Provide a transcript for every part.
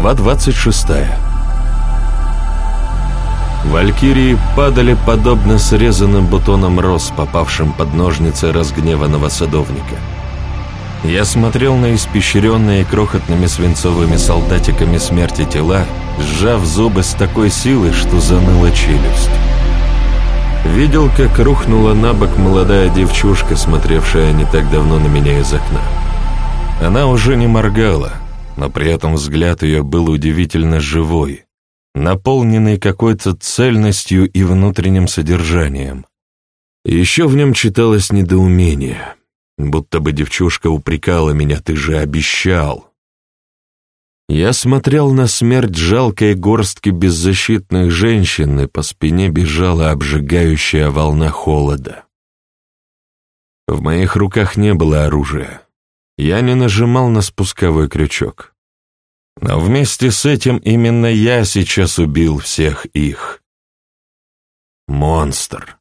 Глава 26 Валькирии падали подобно срезанным бутонам роз, попавшим под ножницы разгневанного садовника. Я смотрел на испещренные крохотными свинцовыми солдатиками смерти тела, сжав зубы с такой силой, что заныла челюсть. Видел, как рухнула на бок молодая девчушка, смотревшая не так давно на меня из окна. Она уже не моргала, но при этом взгляд ее был удивительно живой, наполненный какой-то цельностью и внутренним содержанием. Еще в нем читалось недоумение, будто бы девчушка упрекала меня, ты же обещал. Я смотрел на смерть жалкой горстки беззащитных женщин, и по спине бежала обжигающая волна холода. В моих руках не было оружия. Я не нажимал на спусковой крючок. Но вместе с этим именно я сейчас убил всех их. Монстр.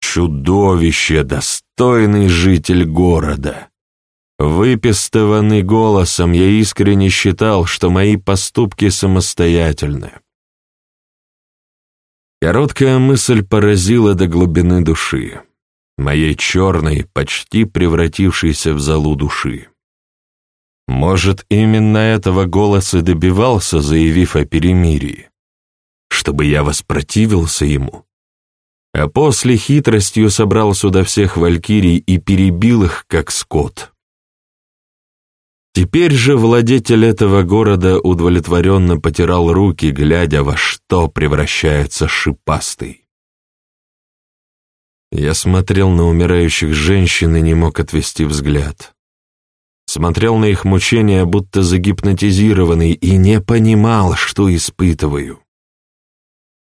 Чудовище, достойный житель города. Выпистованный голосом, я искренне считал, что мои поступки самостоятельны. Короткая мысль поразила до глубины души, моей черной, почти превратившейся в залу души. Может, именно этого голос и добивался, заявив о перемирии, чтобы я воспротивился ему, а после хитростью собрал сюда всех валькирий и перебил их, как скот. Теперь же владетель этого города удовлетворенно потирал руки, глядя, во что превращается шипастый. Я смотрел на умирающих женщин и не мог отвести взгляд смотрел на их мучения, будто загипнотизированный, и не понимал, что испытываю.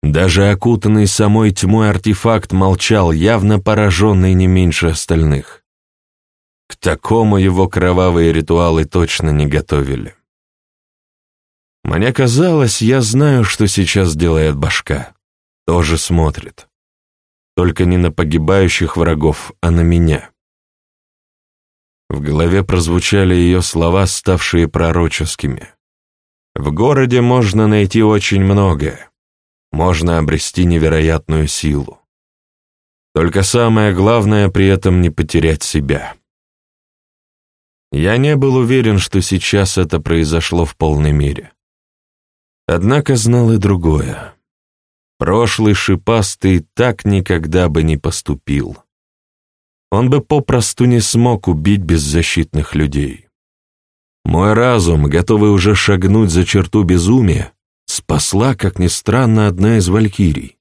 Даже окутанный самой тьмой артефакт молчал, явно пораженный не меньше остальных. К такому его кровавые ритуалы точно не готовили. Мне казалось, я знаю, что сейчас делает башка. Тоже смотрит. Только не на погибающих врагов, а на меня. В голове прозвучали ее слова, ставшие пророческими. В городе можно найти очень многое. Можно обрести невероятную силу. Только самое главное при этом не потерять себя. Я не был уверен, что сейчас это произошло в полной мере. Однако знал и другое. Прошлый шипастый так никогда бы не поступил он бы попросту не смог убить беззащитных людей. Мой разум, готовый уже шагнуть за черту безумия, спасла, как ни странно, одна из валькирий.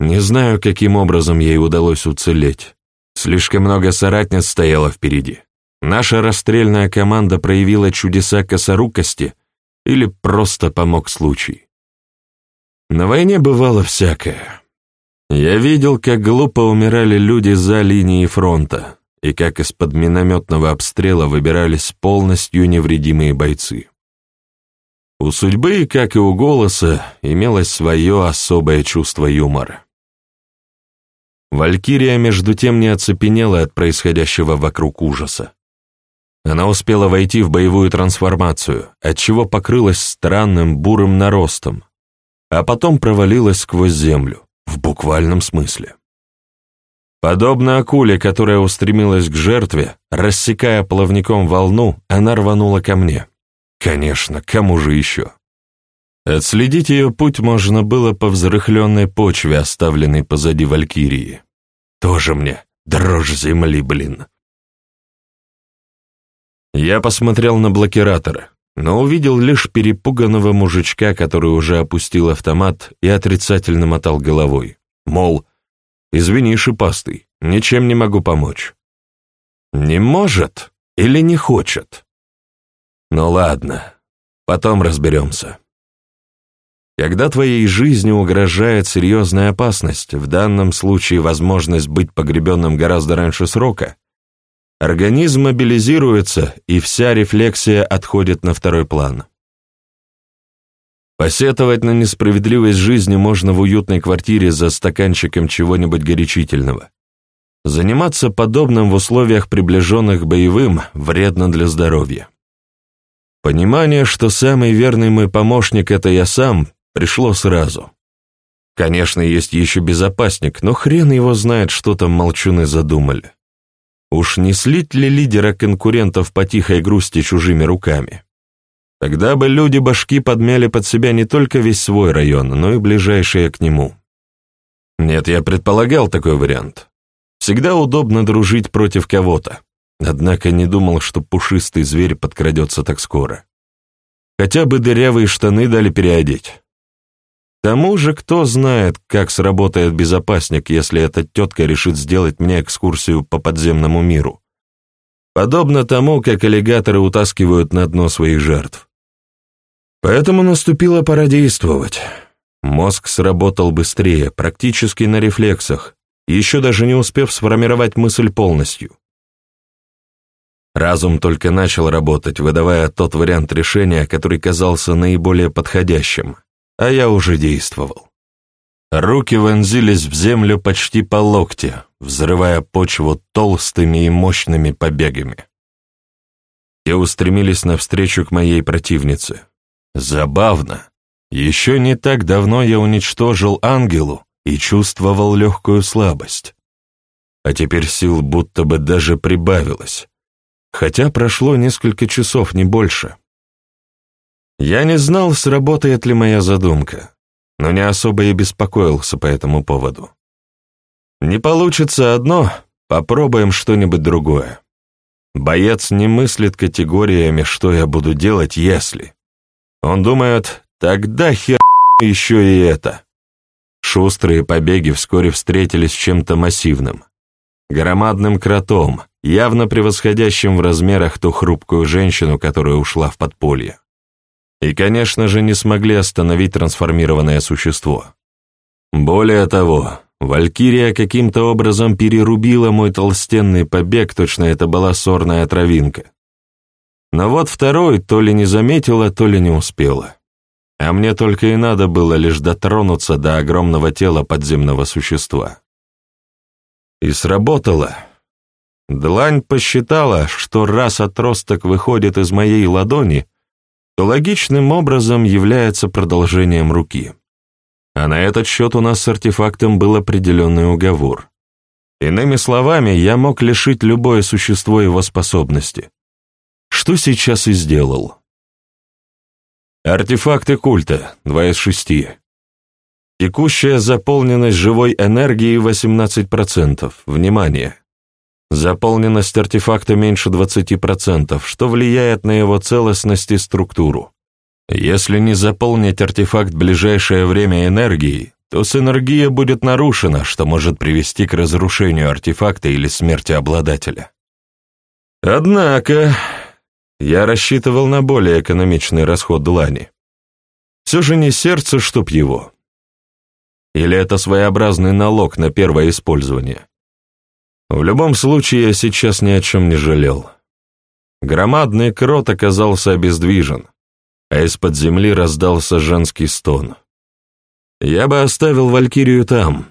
Не знаю, каким образом ей удалось уцелеть. Слишком много соратниц стояло впереди. Наша расстрельная команда проявила чудеса косорукости или просто помог случай. На войне бывало всякое. Я видел, как глупо умирали люди за линией фронта, и как из-под минометного обстрела выбирались полностью невредимые бойцы. У судьбы, как и у голоса, имелось свое особое чувство юмора. Валькирия, между тем, не оцепенела от происходящего вокруг ужаса. Она успела войти в боевую трансформацию, отчего покрылась странным бурым наростом, а потом провалилась сквозь землю в буквальном смысле. Подобно акуле, которая устремилась к жертве, рассекая плавником волну, она рванула ко мне. Конечно, кому же еще? Отследить ее путь можно было по взрыхленной почве, оставленной позади Валькирии. Тоже мне дрожь земли, блин. Я посмотрел на блокиратора но увидел лишь перепуганного мужичка, который уже опустил автомат и отрицательно мотал головой. Мол, извини, шипастый, ничем не могу помочь. Не может или не хочет? Ну ладно, потом разберемся. Когда твоей жизни угрожает серьезная опасность, в данном случае возможность быть погребенным гораздо раньше срока, Организм мобилизируется, и вся рефлексия отходит на второй план. Посетовать на несправедливость жизни можно в уютной квартире за стаканчиком чего-нибудь горячительного. Заниматься подобным в условиях, приближенных к боевым, вредно для здоровья. Понимание, что самый верный мой помощник — это я сам, пришло сразу. Конечно, есть еще безопасник, но хрен его знает, что там молчуны задумали. Уж не слить ли лидера конкурентов по тихой грусти чужими руками? Тогда бы люди башки подмяли под себя не только весь свой район, но и ближайшие к нему. Нет, я предполагал такой вариант. Всегда удобно дружить против кого-то. Однако не думал, что пушистый зверь подкрадется так скоро. Хотя бы дырявые штаны дали переодеть. Тому же, кто знает, как сработает безопасник, если эта тетка решит сделать мне экскурсию по подземному миру. Подобно тому, как аллигаторы утаскивают на дно своих жертв. Поэтому наступила пора действовать. Мозг сработал быстрее, практически на рефлексах, еще даже не успев сформировать мысль полностью. Разум только начал работать, выдавая тот вариант решения, который казался наиболее подходящим а я уже действовал. Руки вонзились в землю почти по локте, взрывая почву толстыми и мощными побегами. И устремились навстречу к моей противнице. Забавно. Еще не так давно я уничтожил ангелу и чувствовал легкую слабость. А теперь сил будто бы даже прибавилось. Хотя прошло несколько часов, не больше. Я не знал, сработает ли моя задумка, но не особо и беспокоился по этому поводу. Не получится одно, попробуем что-нибудь другое. Боец не мыслит категориями, что я буду делать, если. Он думает, тогда хер еще и это. Шустрые побеги вскоре встретились с чем-то массивным. Громадным кротом, явно превосходящим в размерах ту хрупкую женщину, которая ушла в подполье. И, конечно же, не смогли остановить трансформированное существо. Более того, Валькирия каким-то образом перерубила мой толстенный побег, точно это была сорная травинка. Но вот второй то ли не заметила, то ли не успела. А мне только и надо было лишь дотронуться до огромного тела подземного существа. И сработало. Длань посчитала, что раз отросток выходит из моей ладони, то логичным образом является продолжением руки. А на этот счет у нас с артефактом был определенный уговор. Иными словами, я мог лишить любое существо его способности. Что сейчас и сделал. Артефакты культа, 2 из 6. Текущая заполненность живой энергии 18%. Внимание! Заполненность артефакта меньше 20%, что влияет на его целостность и структуру. Если не заполнить артефакт ближайшее время энергией, то синергия будет нарушена, что может привести к разрушению артефакта или смерти обладателя. Однако, я рассчитывал на более экономичный расход длани. Все же не сердце, чтоб его. Или это своеобразный налог на первое использование. В любом случае, я сейчас ни о чем не жалел. Громадный крот оказался обездвижен, а из-под земли раздался женский стон. Я бы оставил Валькирию там,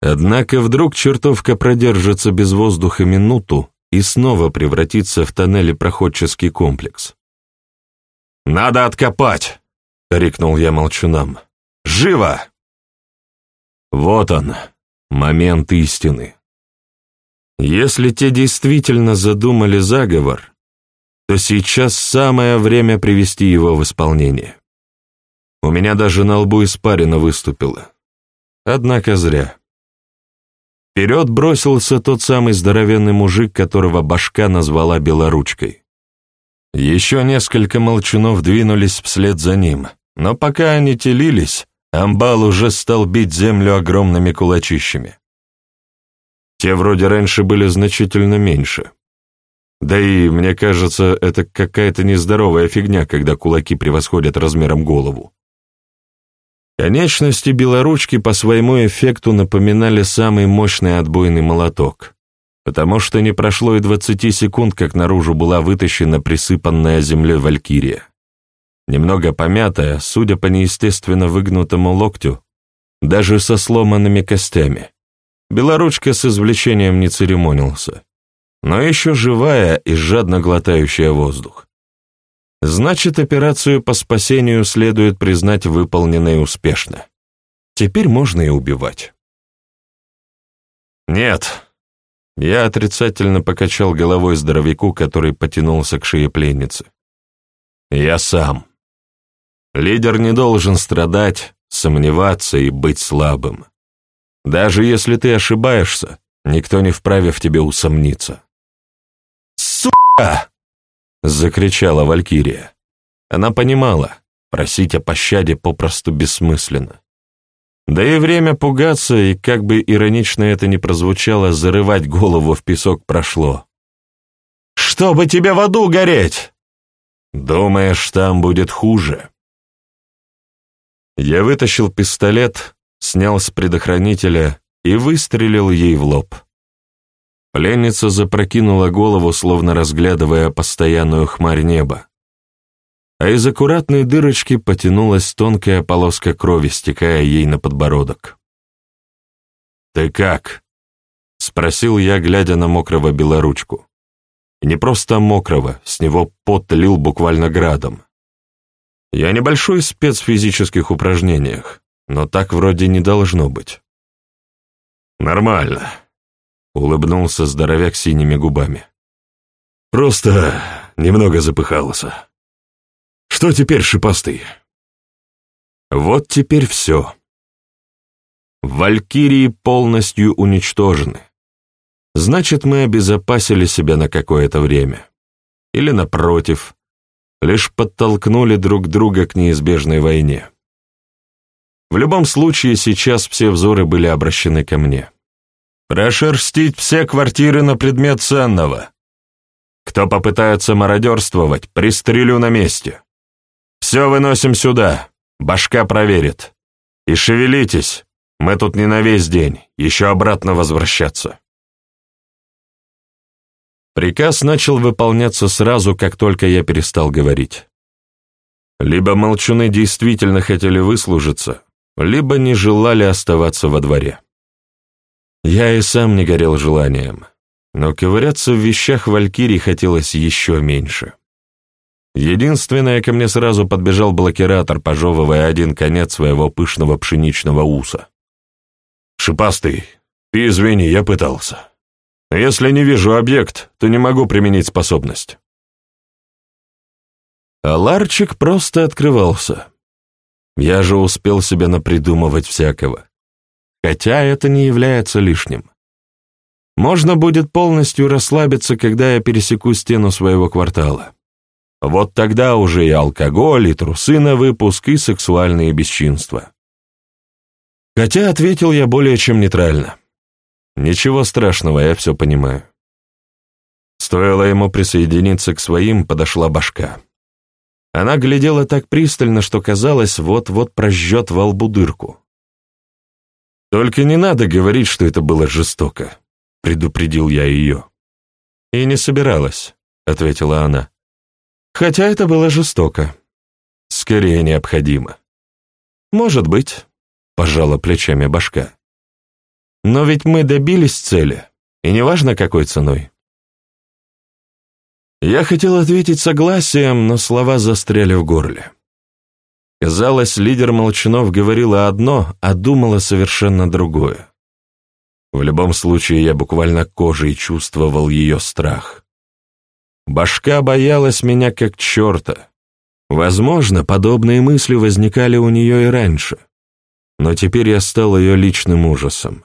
однако вдруг чертовка продержится без воздуха минуту и снова превратится в тоннелепроходческий комплекс. «Надо откопать!» — крикнул я молчунам. «Живо!» Вот он, момент истины. Если те действительно задумали заговор, то сейчас самое время привести его в исполнение. У меня даже на лбу испарина выступила. Однако зря. Вперед бросился тот самый здоровенный мужик, которого башка назвала белоручкой. Еще несколько молчунов двинулись вслед за ним, но пока они телились, Амбал уже стал бить землю огромными кулачищами. Те вроде раньше были значительно меньше. Да и, мне кажется, это какая-то нездоровая фигня, когда кулаки превосходят размером голову. Конечности белоручки по своему эффекту напоминали самый мощный отбойный молоток, потому что не прошло и двадцати секунд, как наружу была вытащена присыпанная землей валькирия. Немного помятая, судя по неестественно выгнутому локтю, даже со сломанными костями. Белоручка с извлечением не церемонился, но еще живая и жадно глотающая воздух. Значит, операцию по спасению следует признать выполненной успешно. Теперь можно и убивать. Нет. Я отрицательно покачал головой здоровяку, который потянулся к шее пленницы. Я сам. Лидер не должен страдать, сомневаться и быть слабым. Даже если ты ошибаешься, никто не вправе в тебе усомниться. «Сука!» — закричала Валькирия. Она понимала, просить о пощаде попросту бессмысленно. Да и время пугаться, и как бы иронично это ни прозвучало, зарывать голову в песок прошло. «Чтобы тебе в аду гореть!» «Думаешь, там будет хуже?» Я вытащил пистолет, снял с предохранителя и выстрелил ей в лоб. Пленница запрокинула голову, словно разглядывая постоянную хмарь неба. А из аккуратной дырочки потянулась тонкая полоска крови, стекая ей на подбородок. «Ты как?» — спросил я, глядя на мокрого белоручку. Не просто мокрого, с него пот лил буквально градом. Я небольшой спец в физических упражнениях, но так вроде не должно быть. «Нормально», — улыбнулся здоровяк синими губами. «Просто немного запыхался. Что теперь, шипастый?» «Вот теперь все. Валькирии полностью уничтожены. Значит, мы обезопасили себя на какое-то время. Или, напротив, лишь подтолкнули друг друга к неизбежной войне. В любом случае, сейчас все взоры были обращены ко мне. Прошерстить все квартиры на предмет ценного. Кто попытается мародерствовать, пристрелю на месте. Все выносим сюда, башка проверит. И шевелитесь, мы тут не на весь день, еще обратно возвращаться. Приказ начал выполняться сразу, как только я перестал говорить. Либо молчуны действительно хотели выслужиться, либо не желали оставаться во дворе. Я и сам не горел желанием, но ковыряться в вещах Валькирии хотелось еще меньше. Единственное, ко мне сразу подбежал блокиратор, пожевывая один конец своего пышного пшеничного уса. «Шипастый, ты извини, я пытался». Если не вижу объект, то не могу применить способность. А ларчик просто открывался. Я же успел себе напридумывать всякого. Хотя это не является лишним. Можно будет полностью расслабиться, когда я пересеку стену своего квартала. Вот тогда уже и алкоголь, и трусы на выпуск, и сексуальные бесчинства. Хотя ответил я более чем нейтрально. Ничего страшного, я все понимаю. Стоило ему присоединиться к своим, подошла башка. Она глядела так пристально, что казалось, вот-вот прожжет во лбу дырку. «Только не надо говорить, что это было жестоко», — предупредил я ее. «И не собиралась», — ответила она. «Хотя это было жестоко. Скорее необходимо». «Может быть», — пожала плечами башка. Но ведь мы добились цели, и неважно какой ценой. Я хотел ответить согласием, но слова застряли в горле. Казалось, лидер Молчанов говорила одно, а думала совершенно другое. В любом случае, я буквально кожей чувствовал ее страх. Башка боялась меня как черта. Возможно, подобные мысли возникали у нее и раньше, но теперь я стал ее личным ужасом.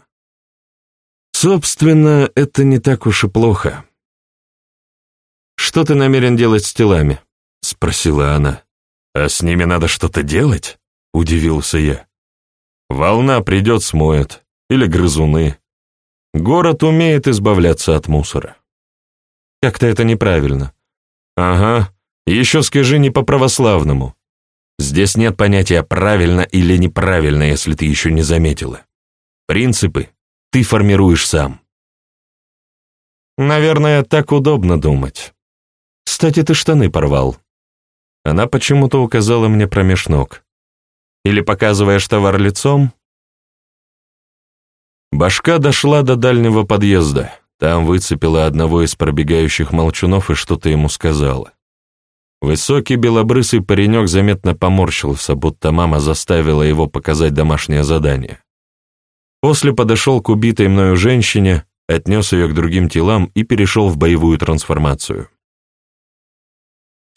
Собственно, это не так уж и плохо. «Что ты намерен делать с телами?» — спросила она. «А с ними надо что-то делать?» — удивился я. «Волна придет, смоет. Или грызуны. Город умеет избавляться от мусора». «Как-то это неправильно». «Ага. Еще скажи не по-православному. Здесь нет понятия «правильно» или «неправильно», если ты еще не заметила. Принципы ты формируешь сам. Наверное, так удобно думать. Кстати, ты штаны порвал. Она почему-то указала мне промеж ног. Или показываешь товар лицом? Башка дошла до дальнего подъезда. Там выцепила одного из пробегающих молчунов и что-то ему сказала. Высокий белобрысый паренек заметно поморщился, будто мама заставила его показать домашнее задание. После подошел к убитой мною женщине, отнес ее к другим телам и перешел в боевую трансформацию.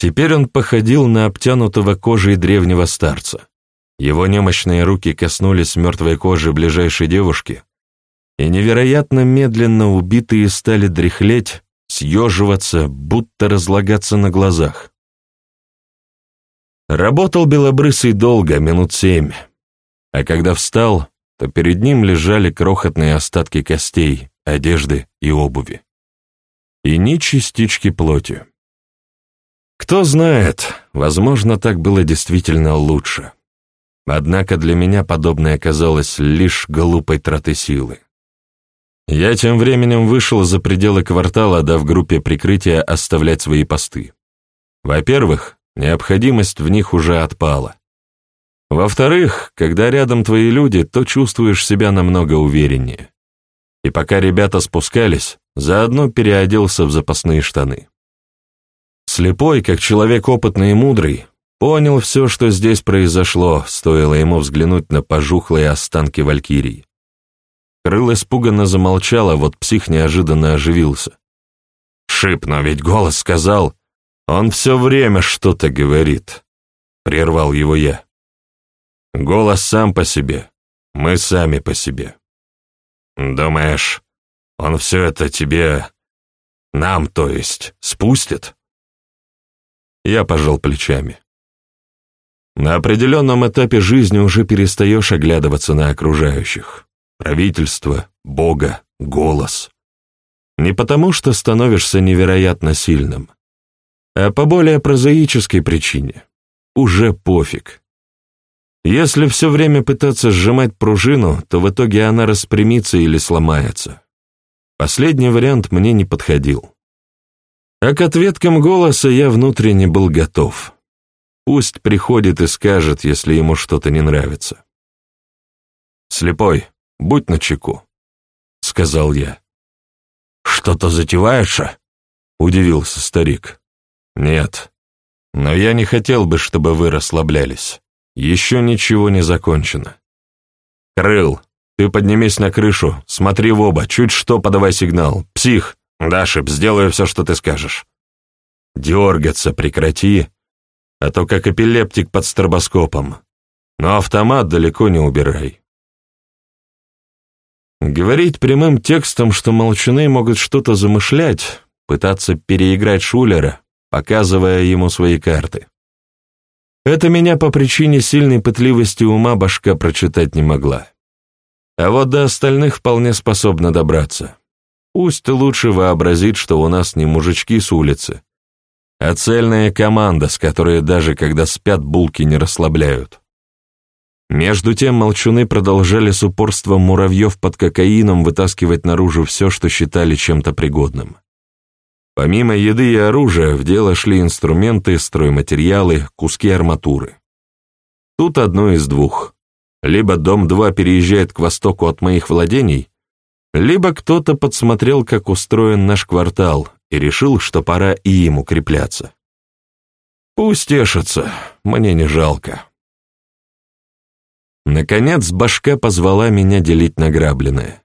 Теперь он походил на обтянутого кожей древнего старца. Его немощные руки коснулись мертвой кожи ближайшей девушки, и невероятно медленно убитые стали дряхлеть, съеживаться, будто разлагаться на глазах. Работал белобрысый долго, минут семь, а когда встал, то перед ним лежали крохотные остатки костей, одежды и обуви. И ни частички плоти. Кто знает, возможно, так было действительно лучше. Однако для меня подобное казалось лишь глупой тратой силы. Я тем временем вышел за пределы квартала, дав группе прикрытия оставлять свои посты. Во-первых, необходимость в них уже отпала. Во-вторых, когда рядом твои люди, то чувствуешь себя намного увереннее. И пока ребята спускались, заодно переоделся в запасные штаны. Слепой, как человек опытный и мудрый, понял все, что здесь произошло, стоило ему взглянуть на пожухлые останки валькирий. Крыл испуганно замолчал, а вот псих неожиданно оживился. «Шип, но ведь голос сказал, он все время что-то говорит», — прервал его я. «Голос сам по себе, мы сами по себе. Думаешь, он все это тебе, нам, то есть, спустит?» Я пожал плечами. На определенном этапе жизни уже перестаешь оглядываться на окружающих. Правительство, Бога, голос. Не потому, что становишься невероятно сильным, а по более прозаической причине. Уже пофиг. Если все время пытаться сжимать пружину, то в итоге она распрямится или сломается. Последний вариант мне не подходил. А к ответкам голоса я внутренне был готов. Пусть приходит и скажет, если ему что-то не нравится. «Слепой, будь начеку», — сказал я. «Что-то затеваешь?» — удивился старик. «Нет, но я не хотел бы, чтобы вы расслаблялись. Еще ничего не закончено. Крыл, ты поднимись на крышу, смотри в оба, чуть что подавай сигнал. Псих, «Да, Шип, сделаю все, что ты скажешь». «Дергаться прекрати, а то как эпилептик под стробоскопом. Но автомат далеко не убирай». Говорить прямым текстом, что молчуны могут что-то замышлять, пытаться переиграть Шулера, показывая ему свои карты. Это меня по причине сильной пытливости ума башка прочитать не могла. А вот до остальных вполне способна добраться. Пусть лучше вообразит, что у нас не мужички с улицы, а цельная команда, с которой даже когда спят булки не расслабляют. Между тем молчуны продолжали с упорством муравьев под кокаином вытаскивать наружу все, что считали чем-то пригодным. Помимо еды и оружия в дело шли инструменты, стройматериалы, куски арматуры. Тут одно из двух. Либо дом-2 переезжает к востоку от моих владений, либо кто-то подсмотрел, как устроен наш квартал, и решил, что пора и им укрепляться. Пусть тешится, мне не жалко. Наконец башка позвала меня делить награбленное.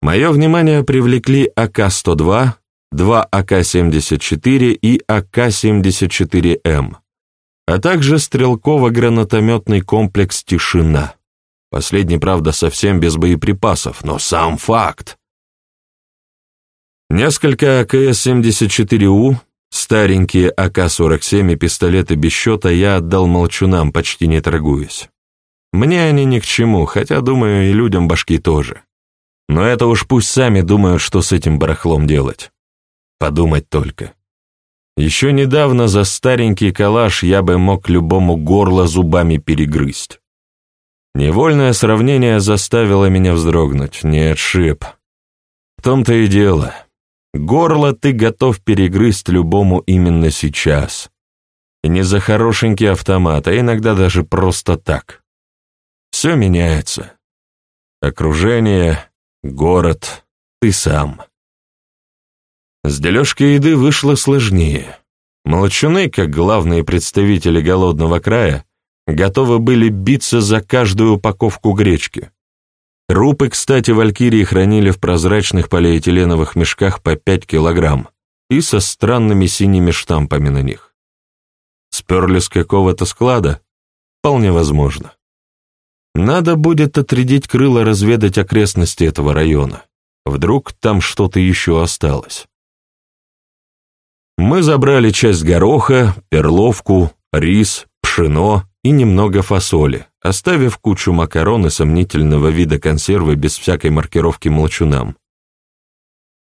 Мое внимание привлекли АК-102, два АК-74 и АК-74М, а также стрелково-гранатометный комплекс «Тишина». Последний, правда, совсем без боеприпасов, но сам факт. Несколько АКС-74У, старенькие АК-47 и пистолеты без счета я отдал молчунам, почти не торгуясь. Мне они ни к чему, хотя, думаю, и людям башки тоже. Но это уж пусть сами думают, что с этим барахлом делать. Подумать только. Еще недавно за старенький калаш я бы мог любому горло зубами перегрызть. Невольное сравнение заставило меня вздрогнуть. Не отшиб. В том-то и дело. Горло ты готов перегрызть любому именно сейчас. И не за хорошенький автомат, а иногда даже просто так. Все меняется. Окружение, город, ты сам. С дележкой еды вышло сложнее. Молчуны, как главные представители голодного края, готовы были биться за каждую упаковку гречки. Крупы, кстати, валькирии хранили в прозрачных полиэтиленовых мешках по 5 килограмм и со странными синими штампами на них. Сперли с какого-то склада? Вполне возможно. Надо будет отрядить крыло разведать окрестности этого района. Вдруг там что-то еще осталось. Мы забрали часть гороха, перловку, рис, пшено и немного фасоли, оставив кучу макарон и сомнительного вида консервы без всякой маркировки молчунам.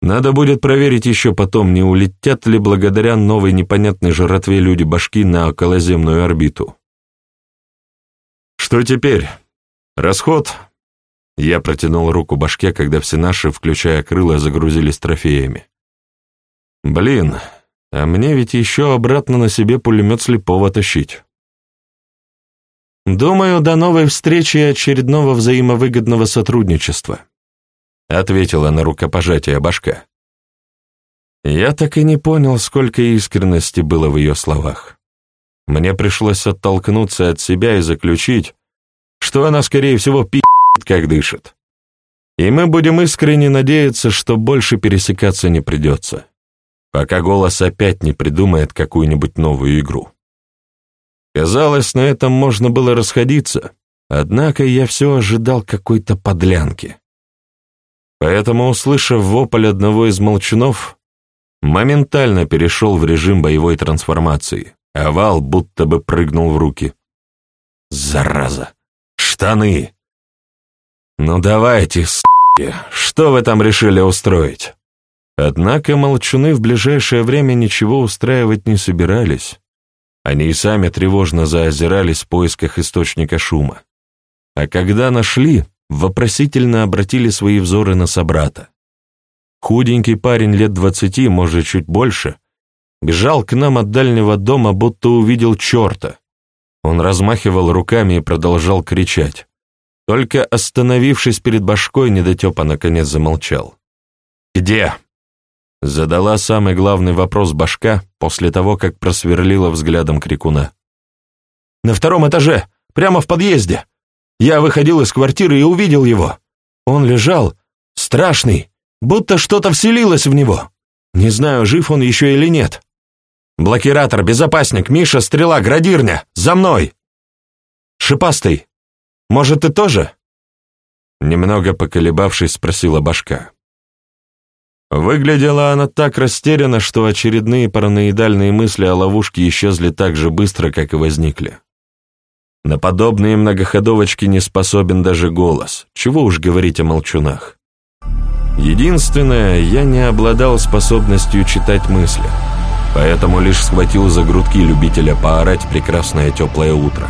Надо будет проверить еще потом, не улетят ли благодаря новой непонятной жратве люди-башки на околоземную орбиту. Что теперь? Расход? Я протянул руку башке, когда все наши, включая крыло, загрузились трофеями. Блин, а мне ведь еще обратно на себе пулемет слепого тащить. «Думаю, до новой встречи и очередного взаимовыгодного сотрудничества», ответила на рукопожатие башка. Я так и не понял, сколько искренности было в ее словах. Мне пришлось оттолкнуться от себя и заключить, что она, скорее всего, пи***, как дышит. И мы будем искренне надеяться, что больше пересекаться не придется, пока голос опять не придумает какую-нибудь новую игру. Казалось, на этом можно было расходиться, однако я все ожидал какой-то подлянки. Поэтому, услышав вопль одного из молчунов, моментально перешел в режим боевой трансформации. Овал будто бы прыгнул в руки. «Зараза! Штаны!» «Ну давайте, с***ки, что вы там решили устроить?» Однако молчуны в ближайшее время ничего устраивать не собирались. Они и сами тревожно заозирались в поисках источника шума. А когда нашли, вопросительно обратили свои взоры на собрата. Худенький парень лет двадцати, может, чуть больше, бежал к нам от дальнего дома, будто увидел черта. Он размахивал руками и продолжал кричать. Только остановившись перед башкой, недотепа наконец замолчал. «Где?» Задала самый главный вопрос башка после того, как просверлила взглядом крикуна. «На втором этаже, прямо в подъезде. Я выходил из квартиры и увидел его. Он лежал, страшный, будто что-то вселилось в него. Не знаю, жив он еще или нет. Блокиратор, безопасник, Миша, стрела, градирня, за мной!» «Шипастый, может, ты тоже?» Немного поколебавшись, спросила башка. Выглядела она так растерянно, что очередные параноидальные мысли о ловушке исчезли так же быстро, как и возникли. На подобные многоходовочки не способен даже голос, чего уж говорить о молчунах. Единственное, я не обладал способностью читать мысли, поэтому лишь схватил за грудки любителя поорать прекрасное теплое утро.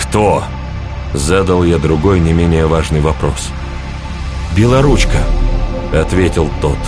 «Кто?» — задал я другой, не менее важный вопрос. «Белоручка», — ответил тот.